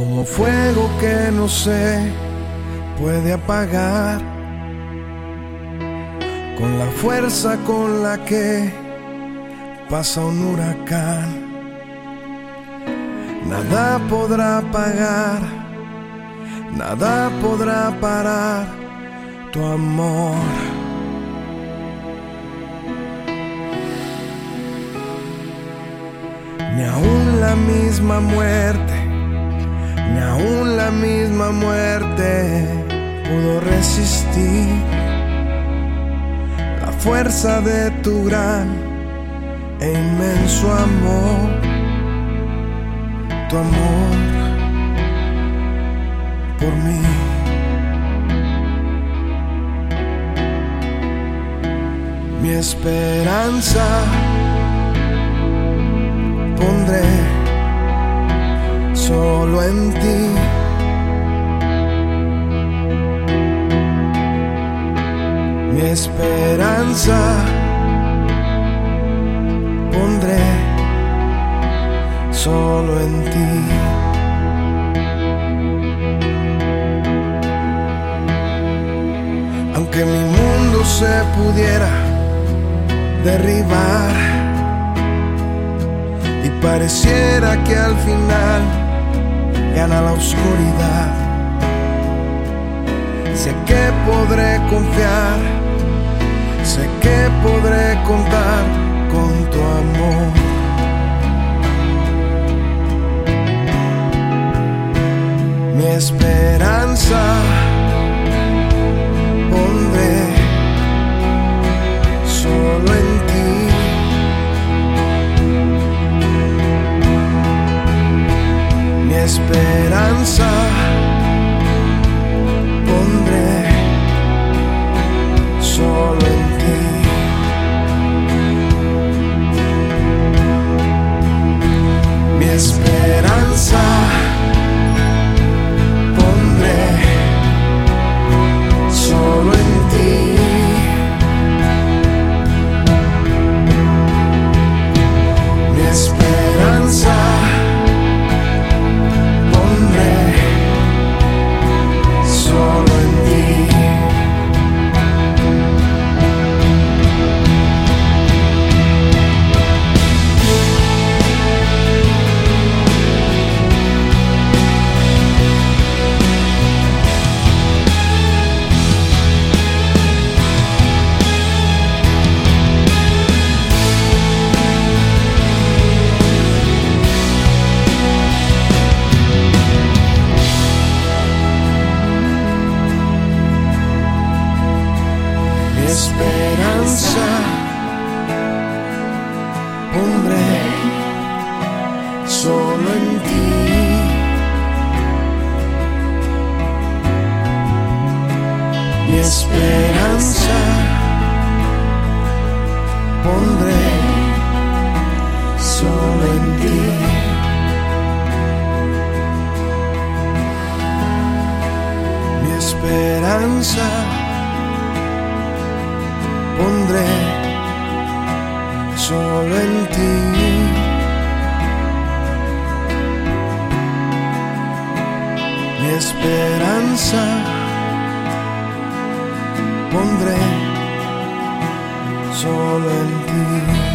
como fuego que no se puede apagar, con la fuerza con la que pasa un huracán. Nada podrá apagar, nada podrá parar tu amor. Ni aún la misma muerte, ni aún la misma muerte pudo resistir la fuerza de tu gran e inmenso amor, tu amor por mí. Mi esperanza pondré en ti. Mi esperanza pondré solo en ti. Aunque mi mundo se pudiera derribar y pareciera que al final gana la oscuridad. Sé que podré confiar, sé que podré contar con tu amor. Mi esperanza esperanza pondré solo en ti. Mi esperanza pondré solo en ti. Mi esperanza solo en ti. Mi esperanza pondré solo en ti.